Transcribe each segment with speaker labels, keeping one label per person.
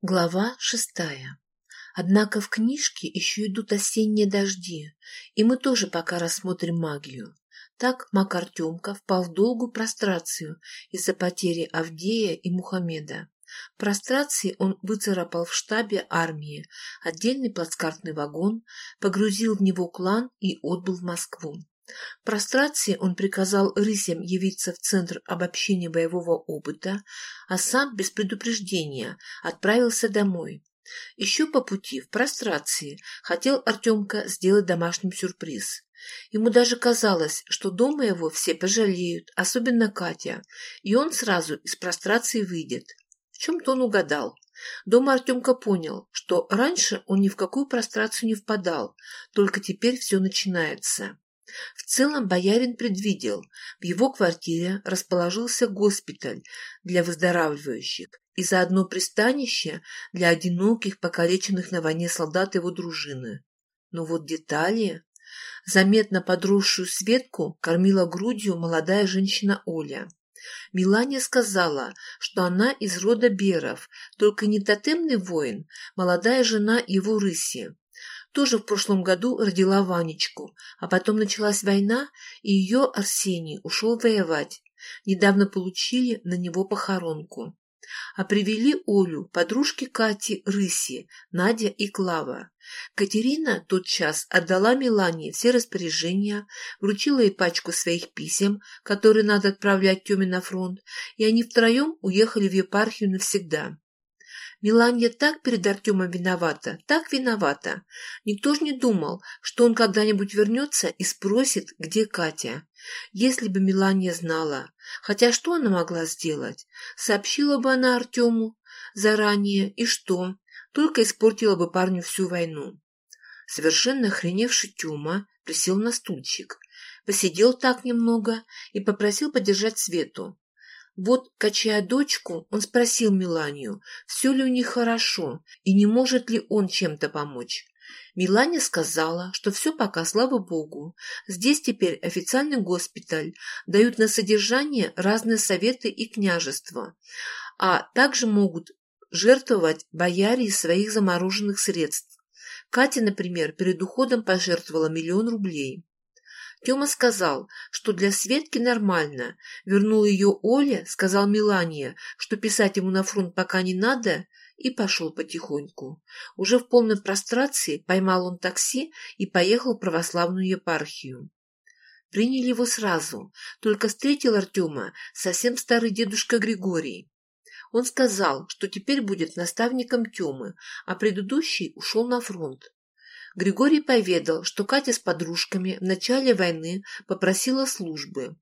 Speaker 1: Глава шестая. Однако в книжке еще идут осенние дожди, и мы тоже пока рассмотрим магию. Так маг Артемка впал в долгую прострацию из-за потери Авдея и Мухаммеда. В прострации он выцарапал в штабе армии отдельный плацкартный вагон, погрузил в него клан и отбыл в Москву. В прострации он приказал рысям явиться в центр обобщения боевого опыта, а сам без предупреждения отправился домой. Еще по пути, в прострации, хотел Артемка сделать домашним сюрприз. Ему даже казалось, что дома его все пожалеют, особенно Катя, и он сразу из прострации выйдет. В чем-то он угадал. Дома Артемка понял, что раньше он ни в какую прострацию не впадал, только теперь все начинается. В целом боярин предвидел, в его квартире расположился госпиталь для выздоравливающих и заодно пристанище для одиноких, покалеченных на войне солдат его дружины. Но вот детали... Заметно подросшую Светку кормила грудью молодая женщина Оля. Милания сказала, что она из рода Беров, только не тотемный воин, молодая жена его рыси тоже в прошлом году родила Ванечку, а потом началась война, и ее Арсений ушел воевать. Недавно получили на него похоронку. А привели Олю, подружки Кати Рыси, Надя и Клава. Катерина тот час отдала Милане все распоряжения, вручила ей пачку своих писем, которые надо отправлять Теме на фронт, и они втроем уехали в епархию навсегда. Миланья так перед Артемом виновата, так виновата. Никто ж не думал, что он когда-нибудь вернется и спросит, где Катя. Если бы Миланья знала, хотя что она могла сделать? Сообщила бы она Артему заранее, и что? Только испортила бы парню всю войну. Совершенно охреневший Тюма присел на стульчик, посидел так немного и попросил подержать Свету. Вот, качая дочку, он спросил Миланию, все ли у них хорошо и не может ли он чем-то помочь. Миланя сказала, что все пока, слава богу. Здесь теперь официальный госпиталь, дают на содержание разные советы и княжества, а также могут жертвовать бояре из своих замороженных средств. Катя, например, перед уходом пожертвовала миллион рублей. Тёма сказал, что для Светки нормально. Вернул ее Оле, сказал Милане, что писать ему на фронт пока не надо, и пошел потихоньку. Уже в полной прострации поймал он такси и поехал в православную епархию. Приняли его сразу, только встретил Артема совсем старый дедушка Григорий. Он сказал, что теперь будет наставником Тёмы, а предыдущий ушел на фронт. Григорий поведал, что Катя с подружками в начале войны попросила службы.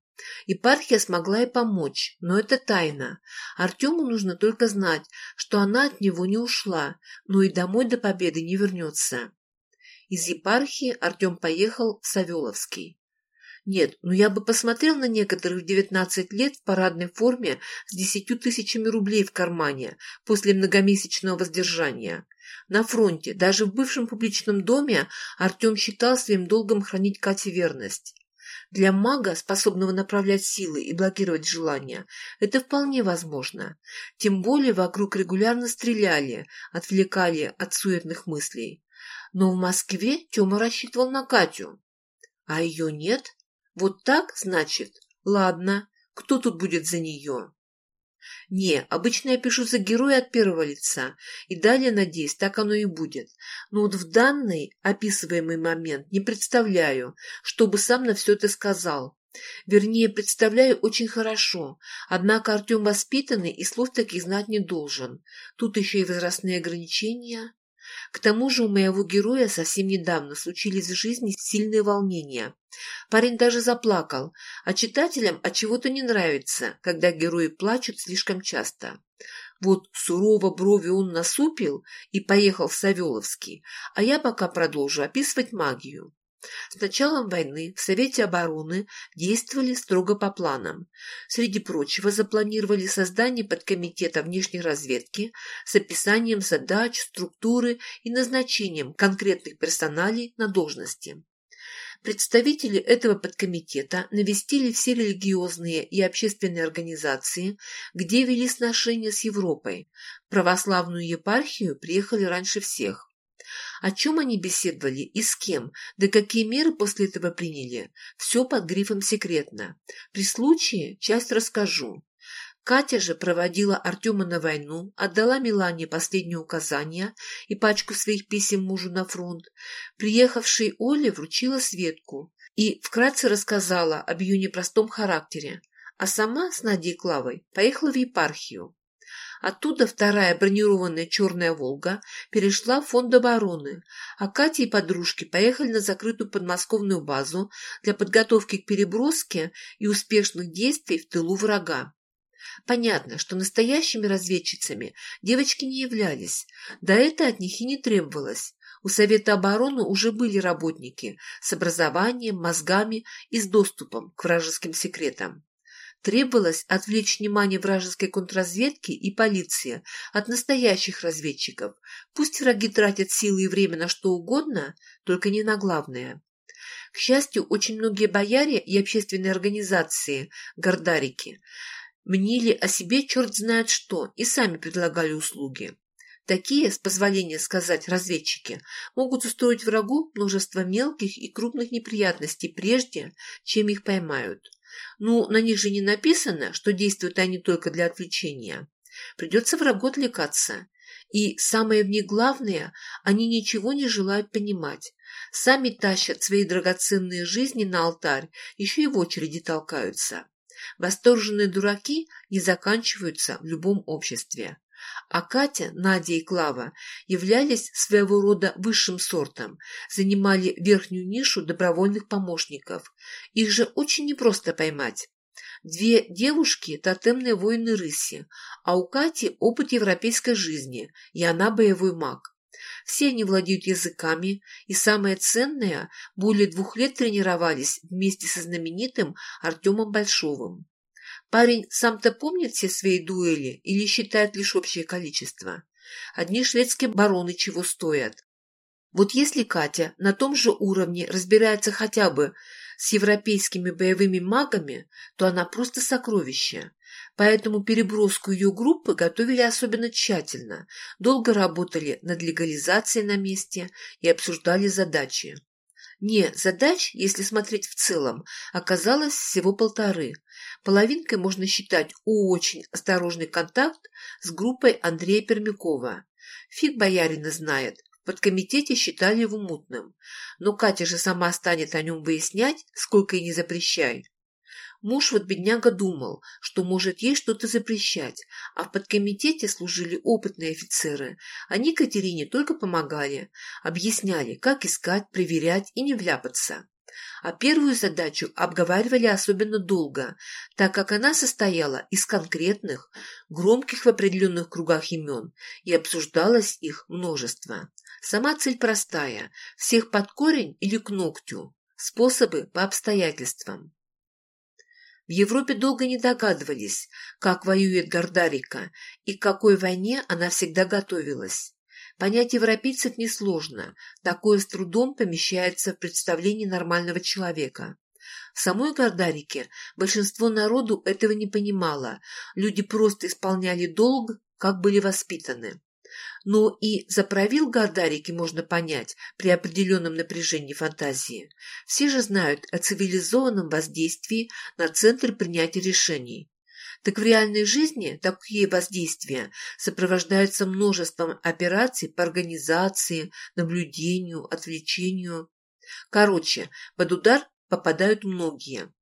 Speaker 1: Епархия смогла ей помочь, но это тайна. Артему нужно только знать, что она от него не ушла, но и домой до победы не вернется. Из епархии Артем поехал в Савеловский. Нет, ну я бы посмотрел на некоторых в девятнадцать лет в парадной форме с десятью тысячами рублей в кармане после многомесячного воздержания. На фронте, даже в бывшем публичном доме, Артем считал своим долгом хранить Кате верность. Для мага, способного направлять силы и блокировать желания, это вполне возможно. Тем более вокруг регулярно стреляли, отвлекали от суетных мыслей. Но в Москве Тёма рассчитывал на Катю. А ее нет? Вот так, значит? Ладно, кто тут будет за нее? Не, обычно я пишу за героя от первого лица, и далее, надеюсь, так оно и будет. Но вот в данный описываемый момент не представляю, чтобы сам на все это сказал. Вернее, представляю очень хорошо, однако Артем воспитанный и слов таких знать не должен. Тут еще и возрастные ограничения. К тому же у моего героя совсем недавно случились в жизни сильные волнения. Парень даже заплакал, а читателям от чего-то не нравится, когда герои плачут слишком часто. Вот сурово брови он насупил и поехал в Савеловский, а я пока продолжу описывать магию. С началом войны в Совете обороны действовали строго по планам. Среди прочего запланировали создание подкомитета внешней разведки с описанием задач, структуры и назначением конкретных персоналей на должности. Представители этого подкомитета навестили все религиозные и общественные организации, где вели сношения с Европой. Православную епархию приехали раньше всех. О чем они беседовали и с кем, да какие меры после этого приняли, все под грифом «секретно». При случае часть расскажу. Катя же проводила Артема на войну, отдала Милане последние указания и пачку своих писем мужу на фронт. Приехавшей Оле вручила Светку и вкратце рассказала об ее непростом характере, а сама с Надей Клавой поехала в епархию. Оттуда вторая бронированная «Черная Волга» перешла в фонд обороны, а Катя и подружки поехали на закрытую подмосковную базу для подготовки к переброске и успешных действий в тылу врага. Понятно, что настоящими разведчицами девочки не являлись, да это от них и не требовалось. У Совета обороны уже были работники с образованием, мозгами и с доступом к вражеским секретам. Требовалось отвлечь внимание вражеской контрразведки и полиции от настоящих разведчиков. Пусть враги тратят силы и время на что угодно, только не на главное. К счастью, очень многие бояре и общественные организации, гордарики, мнили о себе черт знает что и сами предлагали услуги. Такие, с позволения сказать разведчики, могут устроить врагу множество мелких и крупных неприятностей прежде, чем их поймают. Ну, на них же не написано, что действуют они только для отвлечения. Придется врагу отвлекаться. И самое в них главное, они ничего не желают понимать. Сами тащат свои драгоценные жизни на алтарь, еще и в очереди толкаются. Восторженные дураки не заканчиваются в любом обществе. А Катя, Надя и Клава являлись своего рода высшим сортом, занимали верхнюю нишу добровольных помощников. Их же очень непросто поймать. Две девушки – тотемные воины рыси, а у Кати опыт европейской жизни, и она боевой маг. Все они владеют языками, и самое ценное – более двух лет тренировались вместе со знаменитым Артемом Большовым. Парень сам-то помнит все свои дуэли или считает лишь общее количество? Одни шведские бароны чего стоят. Вот если Катя на том же уровне разбирается хотя бы с европейскими боевыми магами, то она просто сокровище. Поэтому переброску ее группы готовили особенно тщательно, долго работали над легализацией на месте и обсуждали задачи. Не, задач, если смотреть в целом, оказалось всего полторы. Половинкой можно считать очень осторожный контакт с группой Андрея Пермякова. Фиг боярина знает, в подкомитете считали его мутным. Но Катя же сама станет о нем выяснять, сколько и не запрещай. Муж вот бедняга думал, что может ей что-то запрещать, а в подкомитете служили опытные офицеры. Они Катерине только помогали, объясняли, как искать, проверять и не вляпаться. А первую задачу обговаривали особенно долго, так как она состояла из конкретных, громких в определенных кругах имен, и обсуждалось их множество. Сама цель простая – всех под корень или к ногтю, способы по обстоятельствам. В Европе долго не догадывались, как воюет Гордарика и к какой войне она всегда готовилась. Понять европейцев несложно, такое с трудом помещается в представлении нормального человека. В самой Гордарике большинство народу этого не понимало, люди просто исполняли долг, как были воспитаны. Но и за правил Гордарики можно понять при определенном напряжении фантазии. Все же знают о цивилизованном воздействии на центр принятия решений. Так в реальной жизни такие воздействия сопровождаются множеством операций по организации, наблюдению, отвлечению. Короче, под удар попадают многие.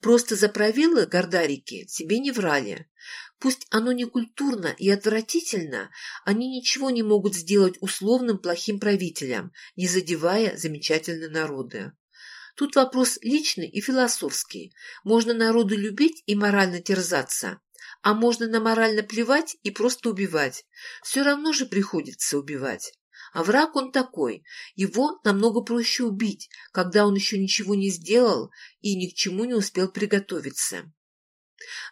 Speaker 1: Просто за правила Гордарики себе не врали. Пусть оно не культурно и отвратительно, они ничего не могут сделать условным плохим правителям, не задевая замечательные народы. Тут вопрос личный и философский. Можно народу любить и морально терзаться, а можно на морально плевать и просто убивать. Все равно же приходится убивать. А враг он такой. Его намного проще убить, когда он еще ничего не сделал и ни к чему не успел приготовиться.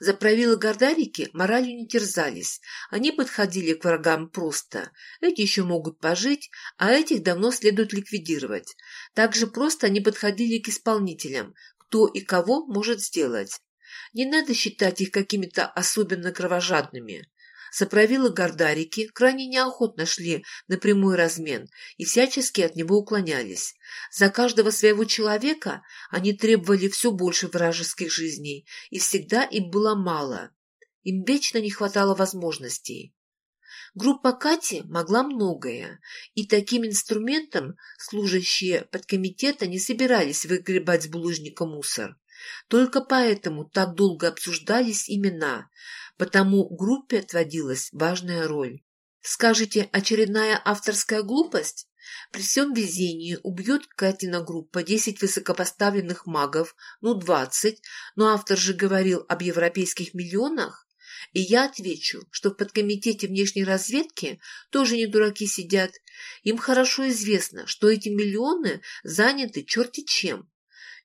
Speaker 1: Заправилы Гордарики моралью не терзались. Они подходили к врагам просто. Эти еще могут пожить, а этих давно следует ликвидировать. Так же просто они подходили к исполнителям, кто и кого может сделать. Не надо считать их какими-то особенно кровожадными. Соправилы Гордарики крайне неохотно шли на прямой размен и всячески от него уклонялись. За каждого своего человека они требовали все больше вражеских жизней, и всегда им было мало. Им вечно не хватало возможностей. Группа Кати могла многое, и таким инструментом служащие подкомитета не собирались выгребать с булыжника мусор. Только поэтому так долго обсуждались имена, потому группе отводилась важная роль. Скажете, очередная авторская глупость? При всем везении убьет Катина группа десять высокопоставленных магов, ну двадцать, но автор же говорил об европейских миллионах. И я отвечу, что в подкомитете внешней разведки тоже не дураки сидят. Им хорошо известно, что эти миллионы заняты черти чем.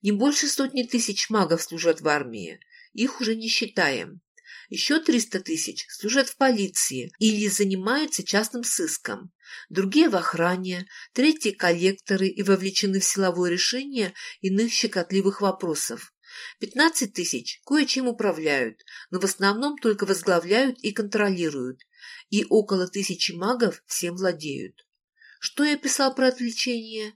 Speaker 1: Не больше сотни тысяч магов служат в армии. Их уже не считаем. Еще 300 тысяч служат в полиции или занимаются частным сыском. Другие в охране, третьи – коллекторы и вовлечены в силовое решение иных щекотливых вопросов. 15 тысяч кое-чем управляют, но в основном только возглавляют и контролируют. И около тысячи магов всем владеют. Что я писал про отвлечение?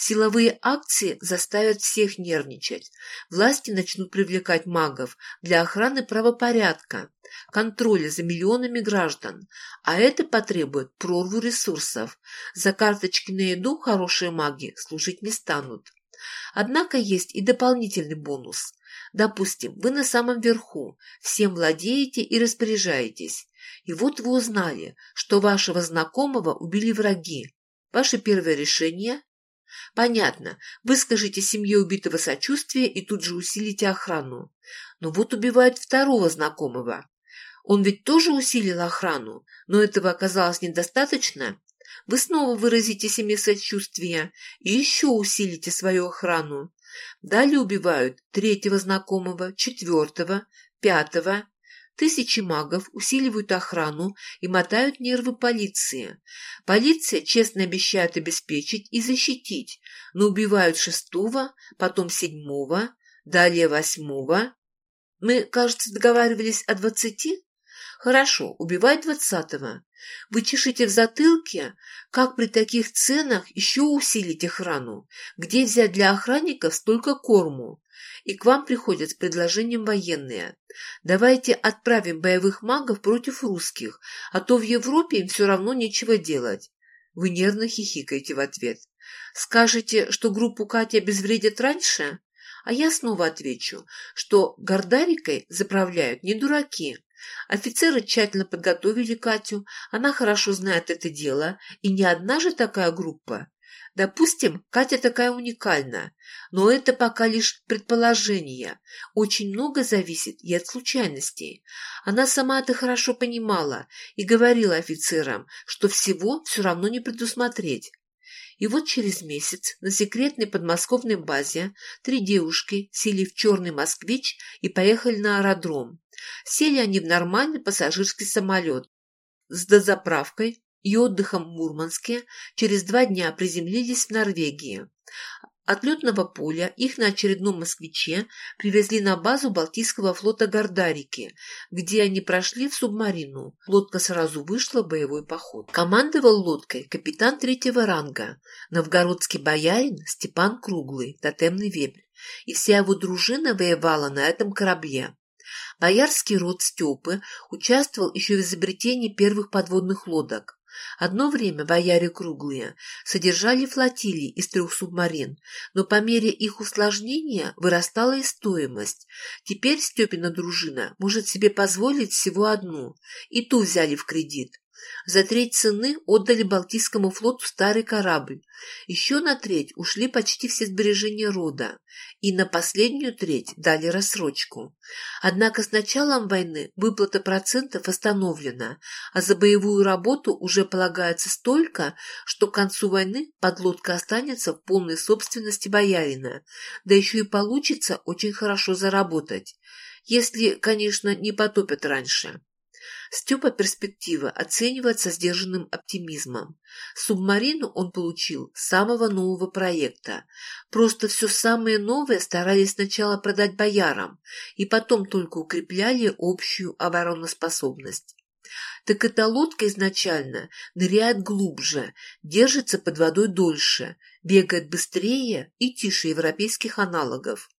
Speaker 1: Силовые акции заставят всех нервничать. Власти начнут привлекать магов для охраны правопорядка, контроля за миллионами граждан, а это потребует прорву ресурсов. За карточки на еду хорошие маги служить не станут. Однако есть и дополнительный бонус. Допустим, вы на самом верху, всем владеете и распоряжаетесь. И вот вы узнали, что вашего знакомого убили враги. Ваше первое решение Понятно, выскажите семье убитого сочувствие и тут же усилите охрану. Но вот убивают второго знакомого. Он ведь тоже усилил охрану, но этого оказалось недостаточно. Вы снова выразите семье сочувствие и еще усилите свою охрану. Далее убивают третьего знакомого, четвертого, пятого. Тысячи магов усиливают охрану и мотают нервы полиции. Полиция честно обещает обеспечить и защитить, но убивают шестого, потом седьмого, далее восьмого. Мы, кажется, договаривались о двадцати? Хорошо, убивать двадцатого. Вы чешите в затылке, как при таких ценах еще усилить охрану? Где взять для охранников столько корму? И к вам приходят с предложением военные. Давайте отправим боевых магов против русских, а то в Европе им все равно нечего делать. Вы нервно хихикаете в ответ. Скажете, что группу Катя обезвредят раньше? А я снова отвечу, что Гордарикой заправляют не дураки. Офицеры тщательно подготовили Катю, она хорошо знает это дело, и не одна же такая группа. Допустим, Катя такая уникальна, но это пока лишь предположение. Очень много зависит и от случайностей. Она сама это хорошо понимала и говорила офицерам, что всего все равно не предусмотреть. И вот через месяц на секретной подмосковной базе три девушки сели в черный москвич и поехали на аэродром. Сели они в нормальный пассажирский самолет с дозаправкой, и отдыхом в Мурманске через два дня приземлились в Норвегии. От летного поля их на очередном «Москвиче» привезли на базу Балтийского флота Гордарики, где они прошли в субмарину. Лодка сразу вышла в боевой поход. Командовал лодкой капитан третьего ранга, новгородский боярин Степан Круглый, тотемный вепрь, и вся его дружина воевала на этом корабле. Боярский род Степы участвовал еще в изобретении первых подводных лодок. Одно время бояре круглые содержали флотилии из трех субмарин, но по мере их усложнения вырастала и стоимость. Теперь Степина дружина может себе позволить всего одну, и ту взяли в кредит. За треть цены отдали Балтийскому флоту старый корабль. Еще на треть ушли почти все сбережения рода. И на последнюю треть дали рассрочку. Однако с началом войны выплата процентов остановлена, а за боевую работу уже полагается столько, что к концу войны подлодка останется в полной собственности боярина. Да еще и получится очень хорошо заработать. Если, конечно, не потопят раньше. Степа перспектива оценивает со сдержанным оптимизмом. Субмарину он получил с самого нового проекта. Просто все самое новое старались сначала продать боярам, и потом только укрепляли общую обороноспособность. Так эта лодка изначально ныряет глубже, держится под водой дольше, бегает быстрее и тише европейских аналогов.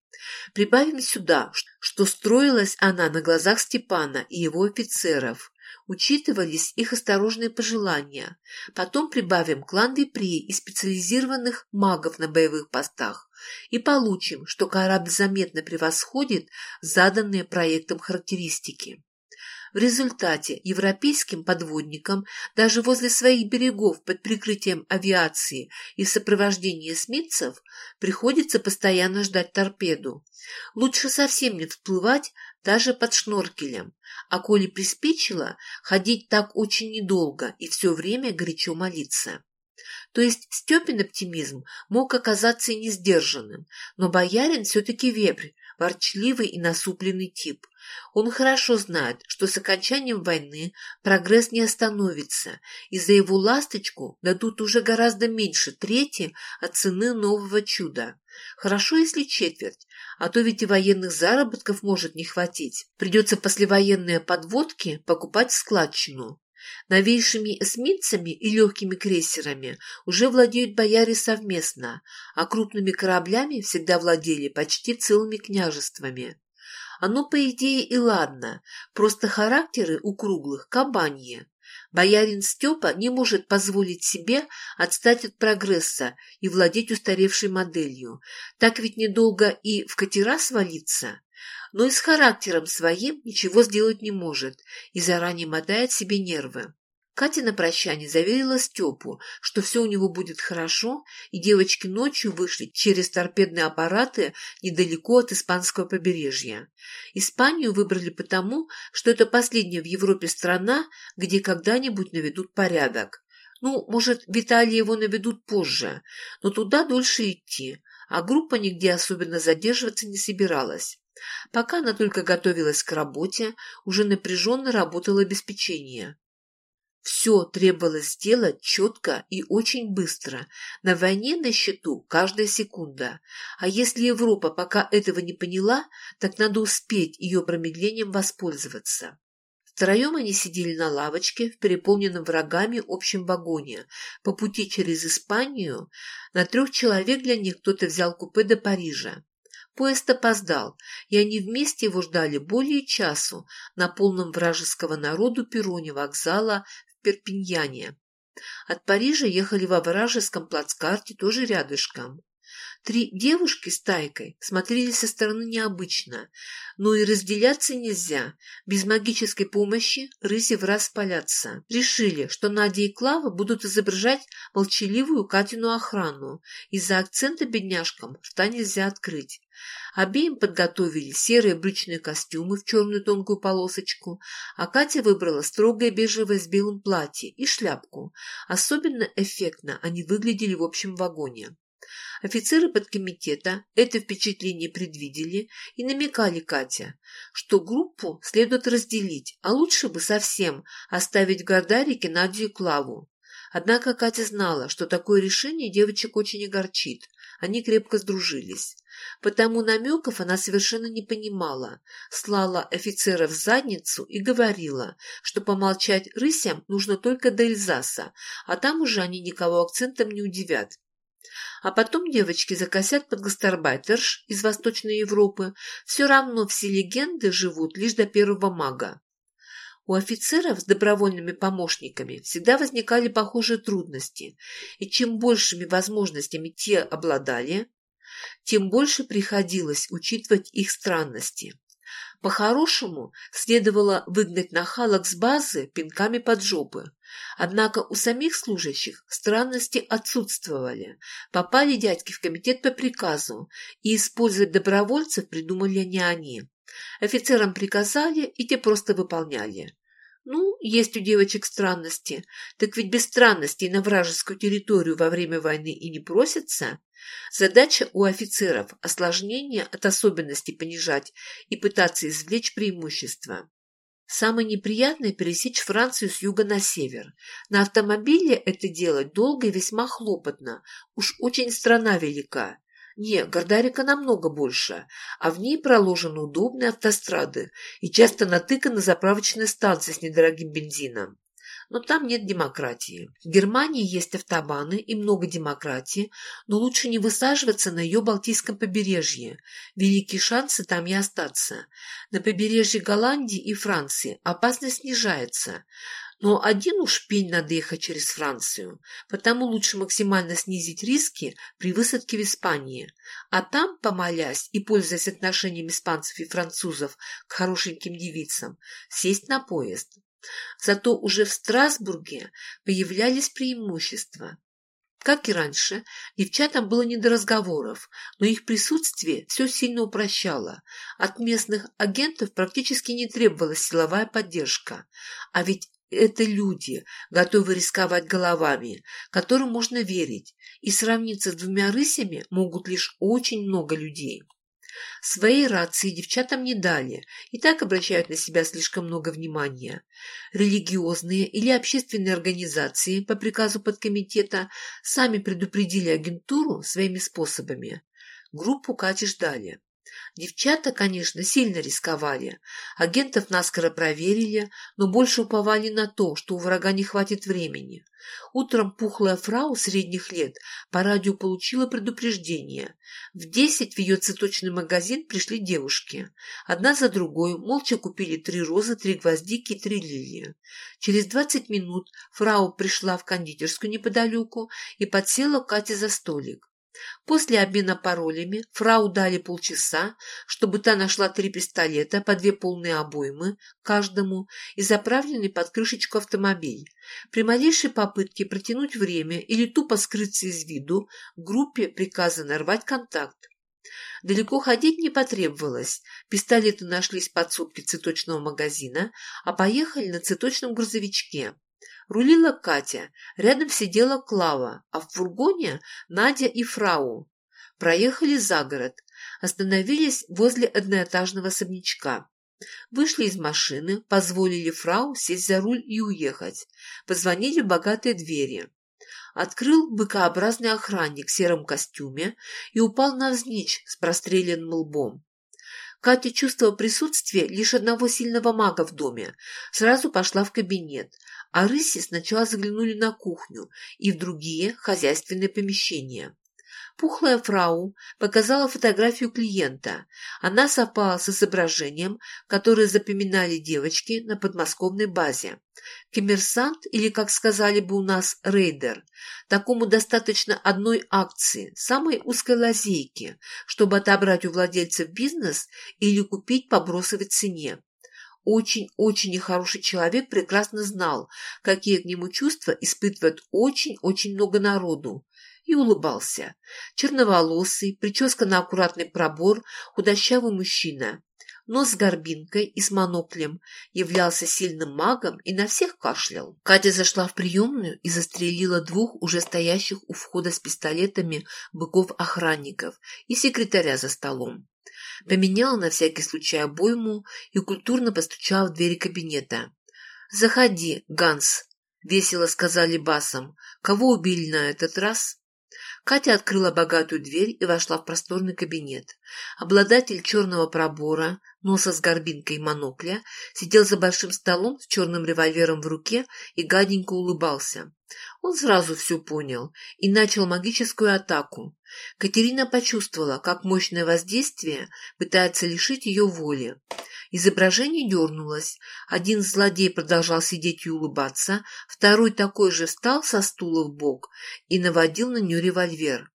Speaker 1: Прибавим сюда, что строилась она на глазах Степана и его офицеров. Учитывались их осторожные пожелания. Потом прибавим клан Випри и специализированных магов на боевых постах. И получим, что корабль заметно превосходит заданные проектом характеристики. В результате европейским подводникам даже возле своих берегов под прикрытием авиации и сопровождения эсминцев приходится постоянно ждать торпеду. Лучше совсем не всплывать даже под шноркелем, а коли приспичило, ходить так очень недолго и все время горячо молиться. То есть Степин оптимизм мог оказаться и несдержанным, но боярин все-таки вепрь, ворчливый и насупленный тип. Он хорошо знает, что с окончанием войны прогресс не остановится, и за его ласточку дадут уже гораздо меньше трети от цены нового чуда. Хорошо, если четверть, а то ведь и военных заработков может не хватить. Придется послевоенные подводки покупать складчину. Новейшими эсминцами и легкими крейсерами уже владеют бояре совместно, а крупными кораблями всегда владели почти целыми княжествами. Оно, по идее, и ладно, просто характеры у круглых кабаньи. Боярин Степа не может позволить себе отстать от прогресса и владеть устаревшей моделью. Так ведь недолго и в катера свалиться но и с характером своим ничего сделать не может и заранее мотает себе нервы. Катя на прощание заверила Степу, что все у него будет хорошо, и девочки ночью вышли через торпедные аппараты недалеко от испанского побережья. Испанию выбрали потому, что это последняя в Европе страна, где когда-нибудь наведут порядок. Ну, может, в Италии его наведут позже, но туда дольше идти, а группа нигде особенно задерживаться не собиралась. Пока она только готовилась к работе, уже напряженно работало обеспечение. Все требовалось сделать четко и очень быстро. На войне на счету каждая секунда. А если Европа пока этого не поняла, так надо успеть ее промедлением воспользоваться. Втроем они сидели на лавочке в переполненном врагами общем вагоне. По пути через Испанию на трех человек для них кто-то взял купе до Парижа. Поезд опоздал, и они вместе его ждали более часу на полном вражеского народу перроне вокзала в Перпиньяне. От Парижа ехали во вражеском плацкарте тоже рядышком. Три девушки с тайкой смотрелись со стороны необычно, но и разделяться нельзя. Без магической помощи рыси в раз палятся. Решили, что Надя и Клава будут изображать молчаливую Катину охрану. Из-за акцента бедняжкам рта нельзя открыть. Обеим подготовили серые брючные костюмы в черную тонкую полосочку, а Катя выбрала строгое бежевое с белым платье и шляпку. Особенно эффектно они выглядели в общем вагоне. Офицеры подкомитета это впечатление предвидели и намекали Катя, что группу следует разделить, а лучше бы совсем оставить в Гордарике Надю и Клаву. Однако Катя знала, что такое решение девочек очень огорчит. Они крепко сдружились. Потому намеков она совершенно не понимала, слала офицеров в задницу и говорила, что помолчать рысям нужно только до Эльзаса, а там уже они никого акцентом не удивят. А потом девочки закосят под гастарбайтерш из Восточной Европы. Все равно все легенды живут лишь до первого мага. У офицеров с добровольными помощниками всегда возникали похожие трудности, и чем большими возможностями те обладали, тем больше приходилось учитывать их странности. По-хорошему, следовало выгнать нахалок с базы пинками под жопы. Однако у самих служащих странности отсутствовали. Попали дядьки в комитет по приказу, и использовать добровольцев придумали не они. Офицерам приказали, и те просто выполняли. Ну, есть у девочек странности. Так ведь без странностей на вражескую территорию во время войны и не просятся. Задача у офицеров – осложнение от особенностей понижать и пытаться извлечь преимущество. Самое неприятное – пересечь Францию с юга на север. На автомобиле это делать долго и весьма хлопотно. Уж очень страна велика. Не, Гордарика намного больше, а в ней проложены удобные автострады и часто натыканы заправочные станции с недорогим бензином. Но там нет демократии. В Германии есть автобаны и много демократии, но лучше не высаживаться на ее Балтийском побережье. Великие шансы там и остаться. На побережье Голландии и Франции опасность снижается. Но один уж пень надо ехать через Францию, потому лучше максимально снизить риски при высадке в Испании, а там, помолясь и пользуясь отношением испанцев и французов к хорошеньким девицам, сесть на поезд. Зато уже в Страсбурге появлялись преимущества. Как и раньше, девчатам было не до разговоров, но их присутствие все сильно упрощало. От местных агентов практически не требовалась силовая поддержка. А ведь это люди, готовые рисковать головами, которым можно верить, и сравниться с двумя рысями могут лишь очень много людей. Своей рации девчатам не дали и так обращают на себя слишком много внимания. Религиозные или общественные организации по приказу подкомитета сами предупредили агентуру своими способами. Группу Кати ждали. Девчата, конечно, сильно рисковали. Агентов наскоро проверили, но больше уповали на то, что у врага не хватит времени. Утром пухлая фрау средних лет по радио получила предупреждение. В десять в ее цветочный магазин пришли девушки. Одна за другой молча купили три розы, три гвоздики и три лилии. Через двадцать минут фрау пришла в кондитерскую неподалеку и подсела Кате за столик. После обмена паролями фрау дали полчаса, чтобы та нашла три пистолета по две полные обоймы каждому и заправленный под крышечку автомобиль. При малейшей попытке протянуть время или тупо скрыться из виду, группе приказано рвать контакт. Далеко ходить не потребовалось. Пистолеты нашлись под сутки цветочного магазина, а поехали на цветочном грузовичке. Рулила Катя, рядом сидела Клава, а в фургоне Надя и Фрау. Проехали за город, остановились возле одноэтажного особнячка. Вышли из машины, позволили фрау сесть за руль и уехать. Позвонили в богатые двери. Открыл быкообразный охранник в сером костюме и упал навзничь с простреленным лбом. Катя чувствовала присутствие лишь одного сильного мага в доме. Сразу пошла в кабинет, а рыси сначала заглянули на кухню и в другие хозяйственные помещения. Пухлая фрау показала фотографию клиента. Она совпала с изображением, которое запоминали девочки на подмосковной базе. Коммерсант, или, как сказали бы у нас, рейдер. Такому достаточно одной акции, самой узкой лазейки, чтобы отобрать у владельцев бизнес или купить по бросовой цене. Очень-очень нехороший человек прекрасно знал, какие к нему чувства испытывает очень-очень много народу, и улыбался. Черноволосый, прическа на аккуратный пробор, худощавый мужчина. Нос с горбинкой и с моноклем являлся сильным магом и на всех кашлял. Катя зашла в приемную и застрелила двух уже стоящих у входа с пистолетами быков-охранников и секретаря за столом. Поменяла на всякий случай обойму и культурно постучала в двери кабинета. «Заходи, Ганс», — весело сказали басом. «Кого убили на этот раз?» Катя открыла богатую дверь и вошла в просторный кабинет. Обладатель черного пробора, носа с горбинкой и монокля, сидел за большим столом с черным револьвером в руке и гаденько улыбался. Он сразу все понял и начал магическую атаку. Катерина почувствовала, как мощное воздействие пытается лишить ее воли. Изображение дернулось. Один злодей продолжал сидеть и улыбаться, второй такой же встал со стула в бок и наводил на нее револьвер.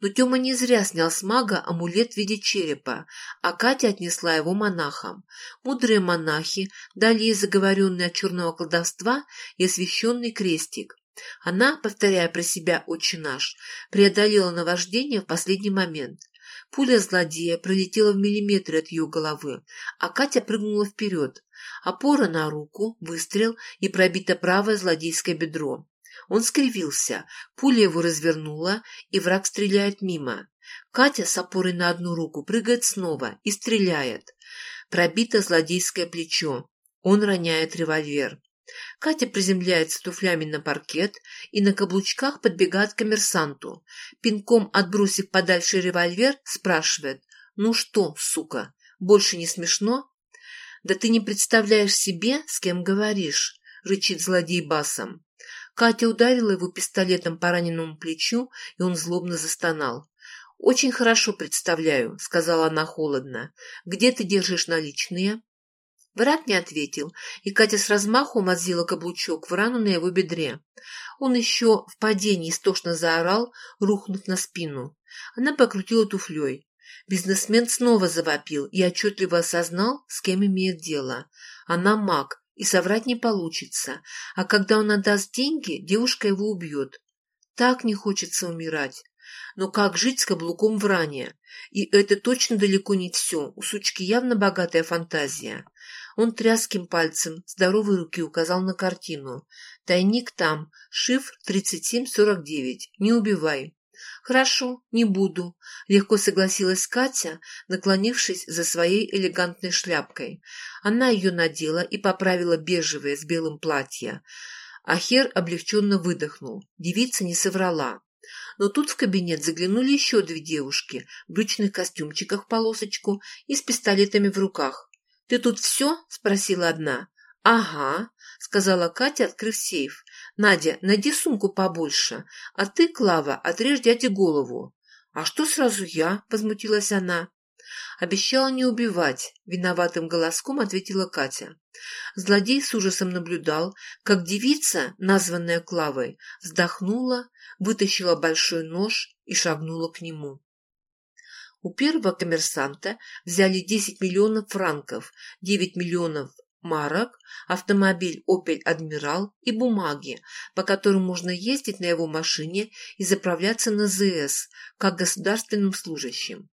Speaker 1: Но Тёма не зря снял с мага амулет в виде черепа, а Катя отнесла его монахам. Мудрые монахи дали ей заговоренный от черного колдовства и освященный крестик. Она, повторяя про себя «Отче наш», преодолела наваждение в последний момент. Пуля злодея пролетела в миллиметре от ее головы, а Катя прыгнула вперед. Опора на руку, выстрел и пробито правое злодейское бедро. Он скривился, пуля его развернула, и враг стреляет мимо. Катя с опорой на одну руку прыгает снова и стреляет. Пробито злодейское плечо. Он роняет револьвер. Катя приземляется туфлями на паркет и на каблучках подбегает к коммерсанту. Пинком отбросив подальше револьвер, спрашивает «Ну что, сука, больше не смешно?» «Да ты не представляешь себе, с кем говоришь», — рычит злодей басом. Катя ударила его пистолетом по раненому плечу, и он злобно застонал. «Очень хорошо представляю», — сказала она холодно. «Где ты держишь наличные?» Враг не ответил, и Катя с размаху мазила каблучок в рану на его бедре. Он еще в падении истошно заорал, рухнув на спину. Она покрутила туфлей. Бизнесмен снова завопил и отчетливо осознал, с кем имеет дело. Она маг, и соврать не получится, а когда он отдаст деньги, девушка его убьет. Так не хочется умирать. Но как жить с каблуком в ране? И это точно далеко не все, у сучки явно богатая фантазия. Он тряским пальцем здоровой руки указал на картину. «Тайник там, шифр 3749, не убивай». «Хорошо, не буду», — легко согласилась Катя, наклонившись за своей элегантной шляпкой. Она ее надела и поправила бежевое с белым платье. Ахер облегченно выдохнул. Девица не соврала. Но тут в кабинет заглянули еще две девушки в брючных костюмчиках полосочку и с пистолетами в руках. «Ты тут все?» — спросила одна. «Ага», — сказала Катя, открыв сейф. «Надя, найди сумку побольше, а ты, Клава, отрежь дяде голову». «А что сразу я?» — возмутилась она. «Обещала не убивать», — виноватым голоском ответила Катя. Злодей с ужасом наблюдал, как девица, названная Клавой, вздохнула, вытащила большой нож и шагнула к нему. У первого коммерсанта взяли 10 миллионов франков, 9 миллионов марок, автомобиль «Опель Адмирал» и бумаги, по которым можно ездить на его машине и заправляться на ЗС, как государственным служащим.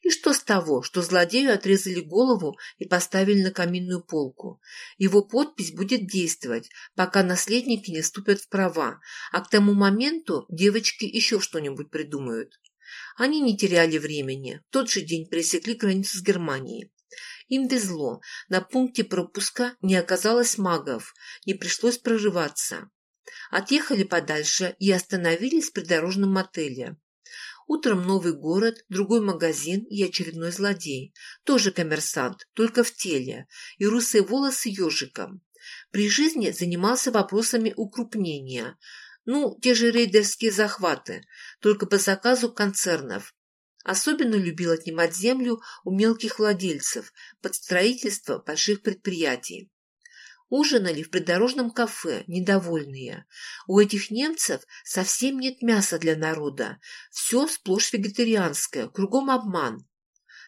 Speaker 1: И что с того, что злодею отрезали голову и поставили на каминную полку? Его подпись будет действовать, пока наследники не вступят в права, а к тому моменту девочки еще что-нибудь придумают. Они не теряли времени. В тот же день пересекли границу с Германией. Им везло. На пункте пропуска не оказалось магов. Не пришлось прорываться. Отъехали подальше и остановились в придорожном мотеле. Утром новый город, другой магазин и очередной злодей. Тоже коммерсант, только в теле. И русые волосы ежиком. При жизни занимался вопросами укрупнения – ну, те же рейдерские захваты, только по заказу концернов. Особенно любил отнимать землю у мелких владельцев под строительство больших предприятий. Ужинали в придорожном кафе, недовольные. У этих немцев совсем нет мяса для народа. Все сплошь вегетарианское, кругом обман.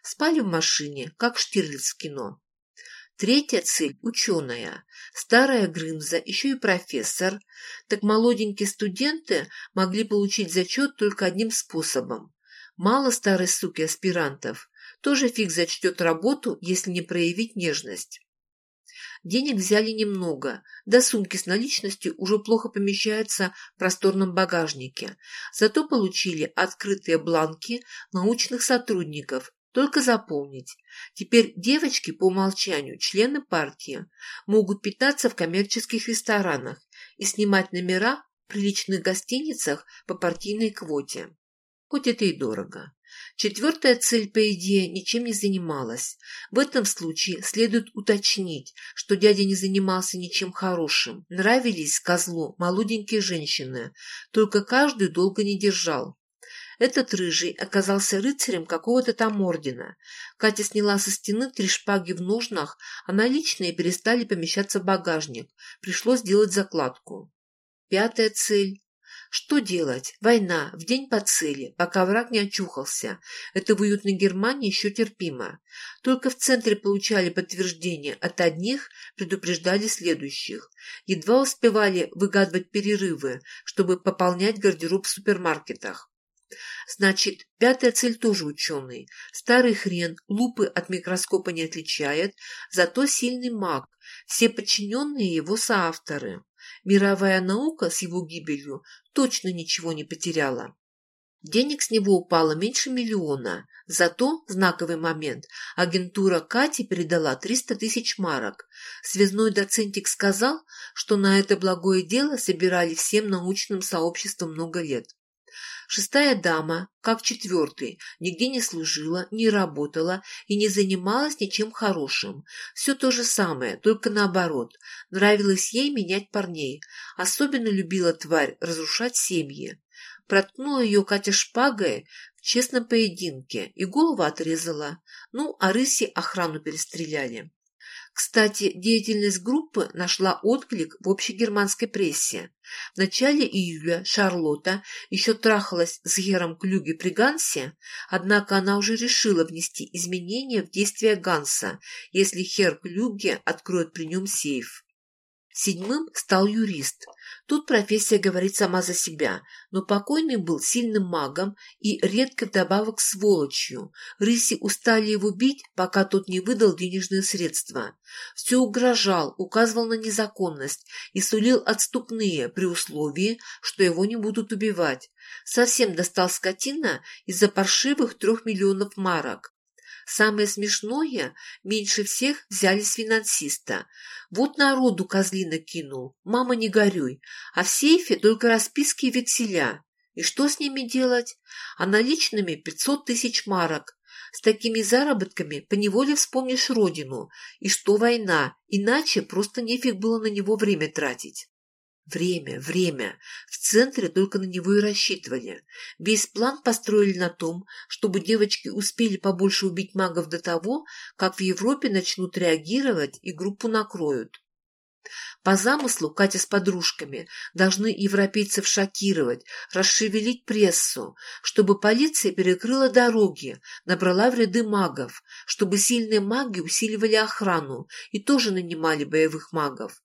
Speaker 1: Спали в машине, как Штирлиц в кино. Третья цель – ученая. Старая Грымза, еще и профессор. Так молоденькие студенты могли получить зачет только одним способом. Мало старой суки аспирантов. Тоже фиг зачтет работу, если не проявить нежность. Денег взяли немного, до сумки с наличностью уже плохо помещается в просторном багажнике. Зато получили открытые бланки научных сотрудников только заполнить. Теперь девочки по умолчанию члены партии могут питаться в коммерческих ресторанах и снимать номера в приличных гостиницах по партийной квоте. Хоть это и дорого. Четвертая цель, по идее, ничем не занималась. В этом случае следует уточнить, что дядя не занимался ничем хорошим. Нравились козлу молоденькие женщины, только каждую долго не держал. Этот рыжий оказался рыцарем какого-то там ордена. Катя сняла со стены три шпаги в ножнах, а наличные перестали помещаться в багажник. Пришлось делать закладку. Пятая цель. Что делать? Война, в день по цели, пока враг не очухался. Это в уютной Германии еще терпимо. Только в центре получали подтверждение от одних, предупреждали следующих. Едва успевали выгадывать перерывы, чтобы пополнять гардероб в супермаркетах. Значит, пятая цель тоже ученый. Старый хрен, лупы от микроскопа не отличает, зато сильный маг, все подчиненные его соавторы. Мировая наука с его гибелью точно ничего не потеряла. Денег с него упало меньше миллиона. Зато, знаковый момент, агентура Кати передала 300 тысяч марок. Связной доцентик сказал, что на это благое дело собирали всем научным сообществом много лет. Шестая дама, как четвертый, нигде не служила, не работала и не занималась ничем хорошим. Все то же самое, только наоборот. Нравилось ей менять парней. Особенно любила тварь разрушать семьи. Проткнула ее Катя шпагой в честном поединке и голову отрезала. Ну, а рыси охрану перестреляли. Кстати, деятельность группы нашла отклик в общегерманской прессе. В начале июля Шарлотта еще трахалась с Гером Клюге при Гансе, однако она уже решила внести изменения в действия Ганса, если Хер Клюге откроет при нем сейф. Седьмым стал юрист. Тут профессия говорит сама за себя, но покойный был сильным магом и редко вдобавок сволочью. Рыси устали его бить, пока тот не выдал денежные средства. Все угрожал, указывал на незаконность и сулил отступные при условии, что его не будут убивать. Совсем достал скотина из-за паршивых трех миллионов марок. Самое смешное, меньше всех взяли с финансиста. Вот народу козлина кинул, мама не горюй, а в сейфе только расписки и векселя. И что с ними делать? А наличными пятьсот тысяч марок. С такими заработками поневоле вспомнишь родину. И что война, иначе просто нефиг было на него время тратить. Время, время. В центре только на него и рассчитывали. Весь план построили на том, чтобы девочки успели побольше убить магов до того, как в Европе начнут реагировать и группу накроют. По замыслу Катя с подружками должны европейцев шокировать, расшевелить прессу, чтобы полиция перекрыла дороги, набрала в ряды магов, чтобы сильные маги усиливали охрану и тоже нанимали боевых магов.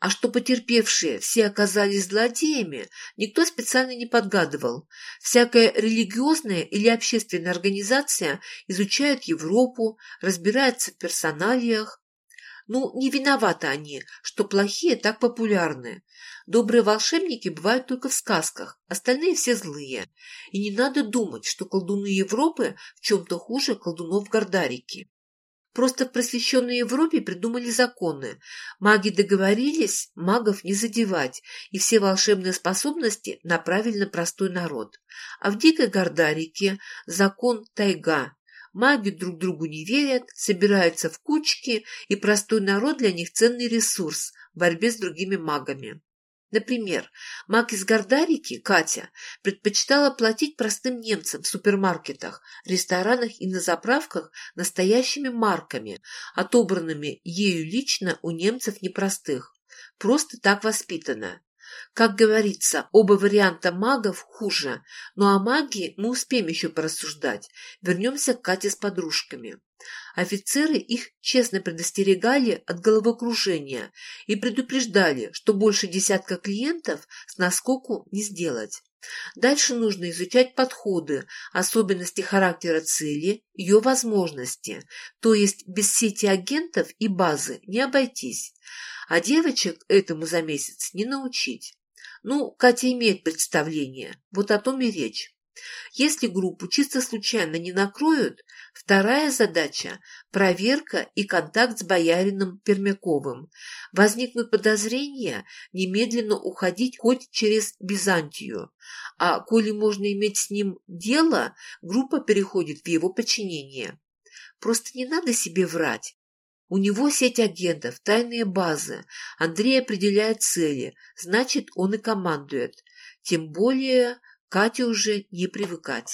Speaker 1: А что потерпевшие все оказались злодеями, никто специально не подгадывал. Всякая религиозная или общественная организация изучает Европу, разбирается в персоналиях. Ну, не виноваты они, что плохие так популярны. Добрые волшебники бывают только в сказках, остальные все злые. И не надо думать, что колдуны Европы в чем-то хуже колдунов Гордарики. Просто в просвещенной Европе придумали законы. Маги договорились магов не задевать, и все волшебные способности направили на простой народ. А в дикой Гордарике закон тайга. Маги друг другу не верят, собираются в кучки, и простой народ для них ценный ресурс в борьбе с другими магами. Например, маг из Гордарики, Катя, предпочитала платить простым немцам в супермаркетах, ресторанах и на заправках настоящими марками, отобранными ею лично у немцев непростых. Просто так воспитана. Как говорится, оба варианта магов хуже, но о магии мы успеем еще порассуждать. Вернемся к Кате с подружками. Офицеры их честно предостерегали от головокружения и предупреждали, что больше десятка клиентов с наскоку не сделать. Дальше нужно изучать подходы, особенности характера цели, ее возможности, то есть без сети агентов и базы не обойтись, а девочек этому за месяц не научить. Ну, Катя имеет представление, вот о том и речь. Если группу чисто случайно не накроют, вторая задача – проверка и контакт с боярином Пермяковым. Возникнут подозрения, немедленно уходить хоть через Византию. А коли можно иметь с ним дело, группа переходит в его подчинение. Просто не надо себе врать. У него сеть агентов, тайные базы. Андрей определяет цели, значит, он и командует. Тем более Кате уже не привыкать.